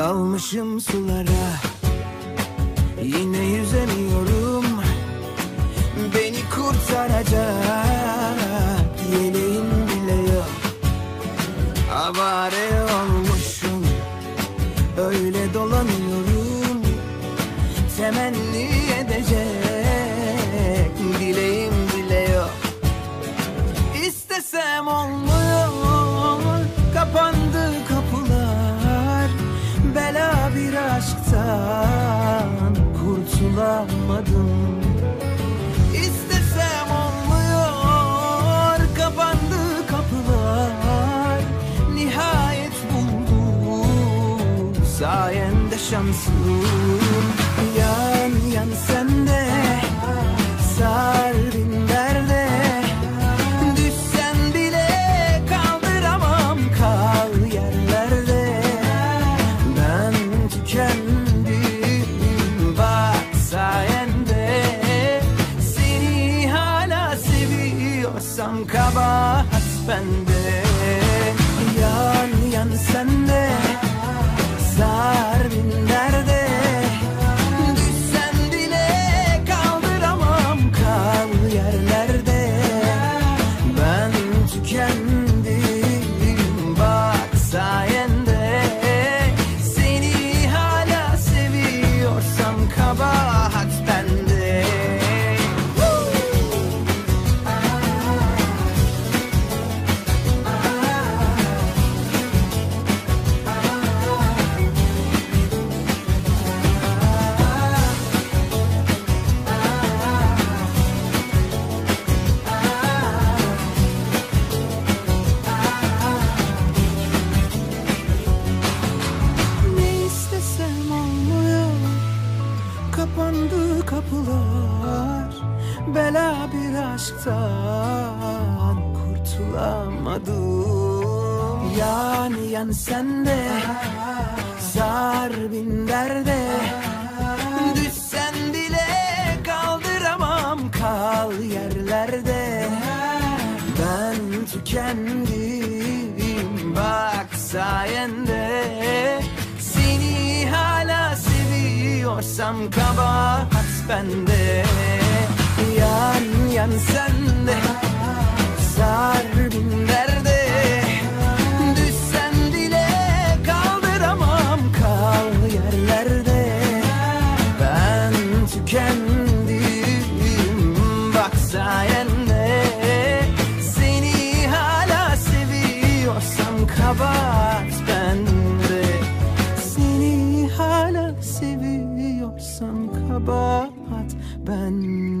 Dalmışım sulara. Yine yüzemiyorum. Beni kurtaracak Yeleğim bile yok. Avare olmuşum. Öyle dolanıyorum. Temenni Kurtulamadım İstesem olmuyor Kapandı kapılar. Nihayet buldum Sayende şansım bende Bela bir aşktan Kurtulamadım. Yani yan sende Sar bin derde. Düşsen bile kaldıramam Kal yerlerde. Ben tükendim Bak sayende. Seni hala seviyorsam Kabahat bende Yan yan sende Sar bin derde Düşsen bile kaldıramam Kal yerlerde. Ben tükendim Bak sayende. Seni hala seviyorsam Kabahat bende. Seni hala seviyorsam Kabahat bende